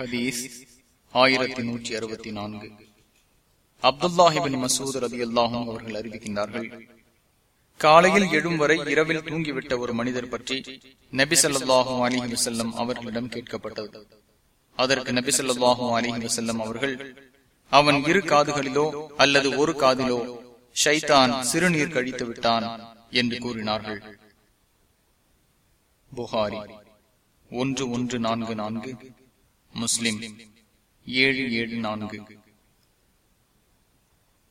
ஹதீஸ் ஆயிரத்தி நூற்றி அறுபத்தி நான்கு. அப்துல்லாஹிபின் மசூத் ரதி அல்லாஹும் அவர்கள் அறிவிக்கின்றார்கள் காலையில் எழும் வரை இரவில் தூங்கிவிட்ட ஒரு மனிதர் பற்றி நபி சொல்லாஹு அலிஹி வசல்லம் அவர்களிடம் கேட்கப்பட்டது. அதற்கு நபி சொல்லாஹும் அலிஹி வசல்லம் அவர்கள் அவன் இரு காதுகளிலோ அல்லது ஒரு காதிலோ ஷைதான் சிறுநீர் கழித்து விட்டான் என்று கூறினார்கள். புகாரி ஒன்று ஒன்று நான்கு நான்கு. முஸ்லிம். ஏழு ஏழு நான்கு.